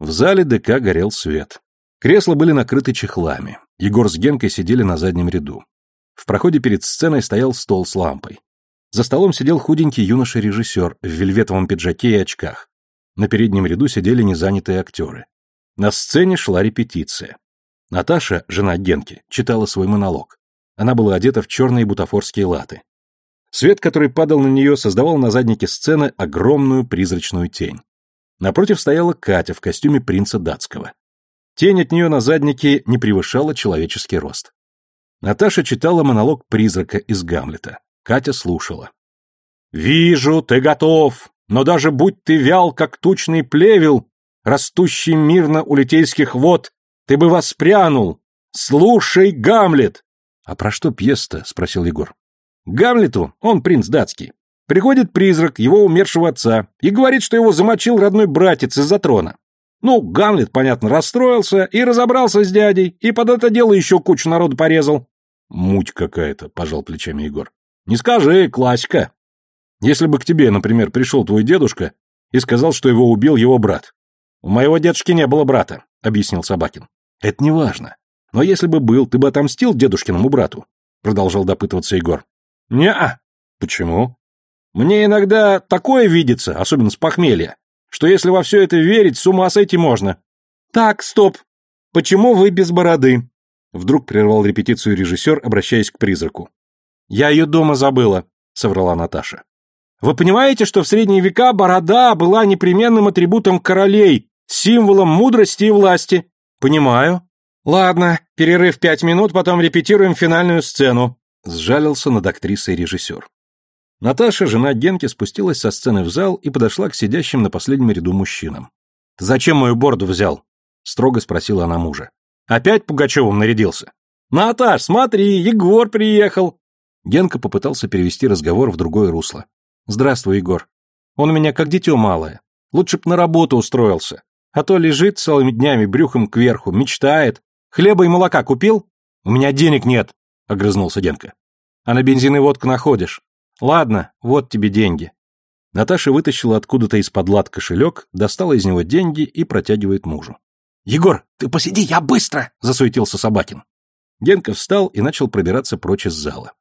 В зале ДК горел свет. Кресла были накрыты чехлами. Егор с Генкой сидели на заднем ряду. В проходе перед сценой стоял стол с лампой. За столом сидел худенький юноша-режиссер в вельветовом пиджаке и очках. На переднем ряду сидели незанятые актеры. На сцене шла репетиция. Наташа, жена Генки, читала свой монолог. Она была одета в черные бутафорские латы. Свет, который падал на нее, создавал на заднике сцены огромную призрачную тень. Напротив стояла Катя в костюме принца датского. Тень от нее на заднике не превышала человеческий рост. Наташа читала монолог призрака из Гамлета. Катя слушала. «Вижу, ты готов, но даже будь ты вял, как тучный плевел, растущий мирно у литейских вод, ты бы воспрянул. Слушай, Гамлет!» «А про что пьеса-то?» — спросил Егор. «Гамлету, он принц датский. Приходит призрак его умершего отца и говорит, что его замочил родной братец из-за трона. Ну, Гамлет, понятно, расстроился и разобрался с дядей, и под это дело еще кучу народу порезал. Муть какая-то, пожал плечами Егор. Не скажи, классика. Если бы к тебе, например, пришел твой дедушка и сказал, что его убил его брат. У моего дедушки не было брата, объяснил Собакин. Это не важно. Но если бы был, ты бы отомстил дедушкиному брату, продолжал допытываться Егор. Не-а. Почему? Мне иногда такое видится, особенно с похмелья, что если во все это верить, с ума сойти можно. Так, стоп. Почему вы без бороды? Вдруг прервал репетицию режиссер, обращаясь к призраку. Я ее дома забыла, соврала Наташа. Вы понимаете, что в средние века борода была непременным атрибутом королей, символом мудрости и власти? Понимаю. Ладно, перерыв пять минут, потом репетируем финальную сцену. Сжалился над актрисой режиссер. Наташа, жена Генки, спустилась со сцены в зал и подошла к сидящим на последнем ряду мужчинам. «Ты зачем мою бороду взял?» — строго спросила она мужа. «Опять Пугачевым нарядился?» «Наташ, смотри, Егор приехал!» Генка попытался перевести разговор в другое русло. «Здравствуй, Егор. Он у меня как дитё малое. Лучше б на работу устроился. А то лежит целыми днями брюхом кверху, мечтает. Хлеба и молока купил? У меня денег нет», — огрызнулся Генка. «А на бензин и водку находишь. Ладно, вот тебе деньги. Наташа вытащила откуда-то из-под лад кошелек, достала из него деньги и протягивает мужу. «Егор, ты посиди, я быстро!» — засуетился Собакин. Генка встал и начал пробираться прочь из зала.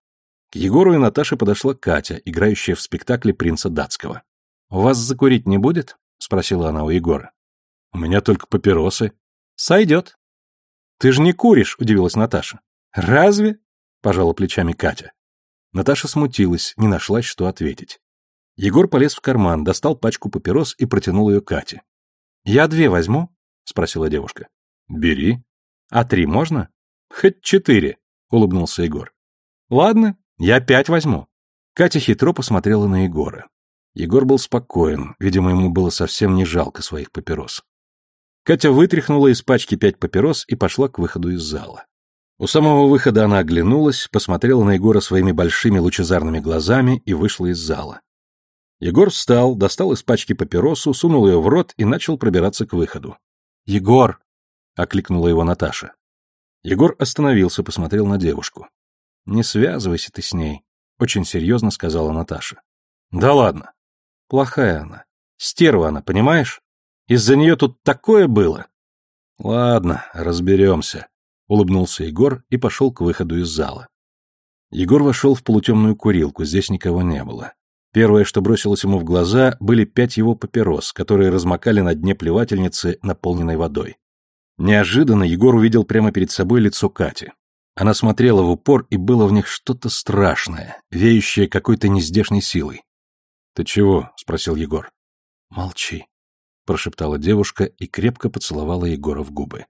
К Егору и Наташе подошла Катя, играющая в спектакле принца датского. «У вас закурить не будет?» — спросила она у Егора. «У меня только папиросы». «Сойдет». «Ты же не куришь», — удивилась Наташа. «Разве?» — пожала плечами Катя. Наташа смутилась, не нашлась, что ответить. Егор полез в карман, достал пачку папирос и протянул ее Кате. «Я две возьму?» — спросила девушка. «Бери». «А три можно?» «Хоть четыре», — улыбнулся Егор. «Ладно, я пять возьму». Катя хитро посмотрела на Егора. Егор был спокоен, видимо, ему было совсем не жалко своих папирос. Катя вытряхнула из пачки пять папирос и пошла к выходу из зала. У самого выхода она оглянулась, посмотрела на Егора своими большими лучезарными глазами и вышла из зала. Егор встал, достал из пачки папиросу, сунул ее в рот и начал пробираться к выходу. «Егор!» — окликнула его Наташа. Егор остановился, посмотрел на девушку. «Не связывайся ты с ней», — очень серьезно сказала Наташа. «Да ладно. Плохая она. Стерва она, понимаешь? Из-за нее тут такое было». «Ладно, разберемся», улыбнулся Егор и пошел к выходу из зала. Егор вошел в полутемную курилку, здесь никого не было. Первое, что бросилось ему в глаза, были пять его папирос, которые размокали на дне плевательницы, наполненной водой. Неожиданно Егор увидел прямо перед собой лицо Кати. Она смотрела в упор, и было в них что-то страшное, веющее какой-то нездешней силой. «Ты чего?» — спросил Егор. «Молчи», — прошептала девушка и крепко поцеловала Егора в губы.